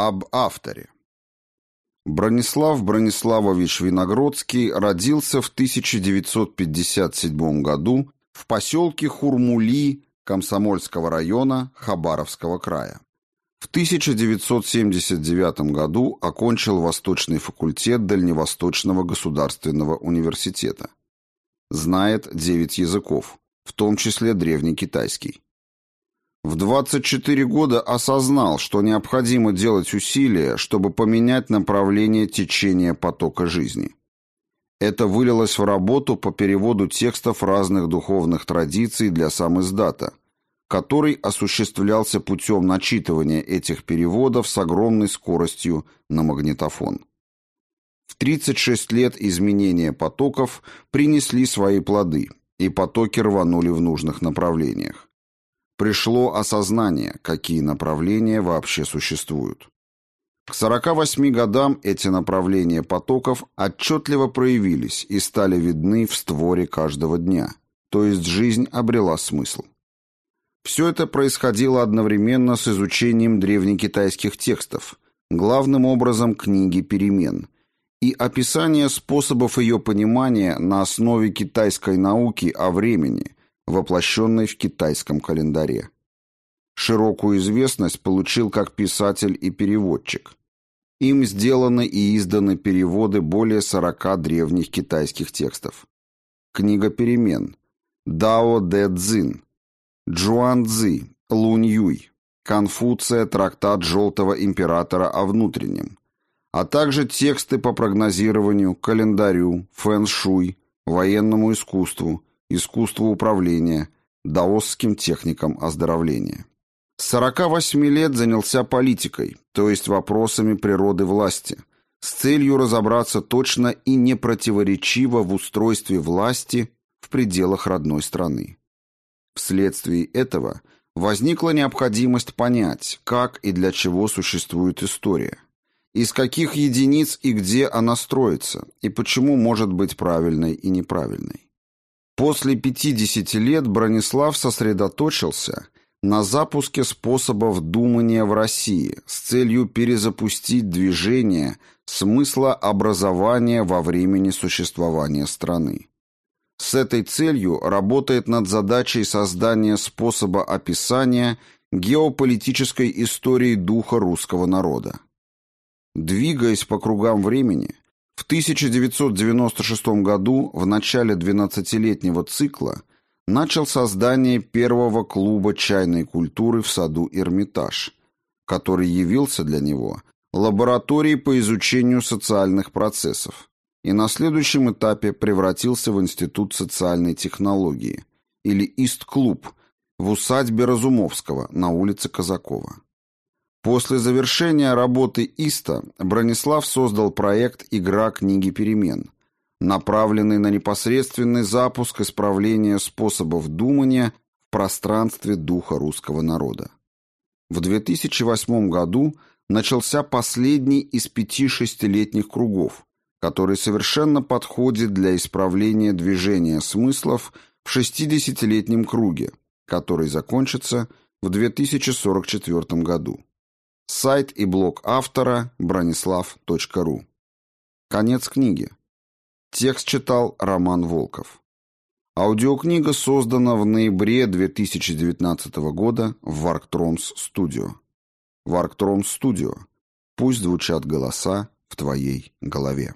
Об авторе. Бронислав Брониславович Виногродский родился в 1957 году в поселке Хурмули Комсомольского района Хабаровского края. В 1979 году окончил Восточный факультет Дальневосточного государственного университета. Знает 9 языков, в том числе древнекитайский. В 24 года осознал, что необходимо делать усилия, чтобы поменять направление течения потока жизни. Это вылилось в работу по переводу текстов разных духовных традиций для сам издата, который осуществлялся путем начитывания этих переводов с огромной скоростью на магнитофон. В 36 лет изменения потоков принесли свои плоды, и потоки рванули в нужных направлениях. Пришло осознание, какие направления вообще существуют. К 48 годам эти направления потоков отчетливо проявились и стали видны в створе каждого дня, то есть жизнь обрела смысл. Все это происходило одновременно с изучением древнекитайских текстов, главным образом книги перемен, и описание способов ее понимания на основе китайской науки о времени, воплощенной в китайском календаре. Широкую известность получил как писатель и переводчик. Им сделаны и изданы переводы более 40 древних китайских текстов. Книга перемен, Дао Дэ Цзин, Джуан Цзи, Лунь Юй, Конфуция, трактат Желтого императора о внутреннем, а также тексты по прогнозированию, календарю, фэн-шуй, военному искусству, искусству управления, даосским техникам оздоровления. С 48 лет занялся политикой, то есть вопросами природы власти, с целью разобраться точно и непротиворечиво в устройстве власти в пределах родной страны. Вследствие этого возникла необходимость понять, как и для чего существует история, из каких единиц и где она строится, и почему может быть правильной и неправильной. После 50 лет Бронислав сосредоточился на запуске способов думания в России с целью перезапустить движение смысла образования во времени существования страны. С этой целью работает над задачей создания способа описания геополитической истории духа русского народа. Двигаясь по кругам времени, в 1996 году, в начале 12-летнего цикла, начал создание первого клуба чайной культуры в саду Эрмитаж, который явился для него лабораторией по изучению социальных процессов и на следующем этапе превратился в Институт социальной технологии или Ист-клуб в усадьбе Разумовского на улице Казакова. После завершения работы ИСТа Бронислав создал проект «Игра книги перемен», направленный на непосредственный запуск исправления способов думания в пространстве духа русского народа. В 2008 году начался последний из пяти шестилетних кругов, который совершенно подходит для исправления движения смыслов в 60-летнем круге, который закончится в 2044 году. Сайт и блог автора branislav.ru. Конец книги. Текст читал Роман Волков. Аудиокнига создана в ноябре 2019 года в Vargtroms Studio. Vargtroms Studio. Пусть звучат голоса в твоей голове.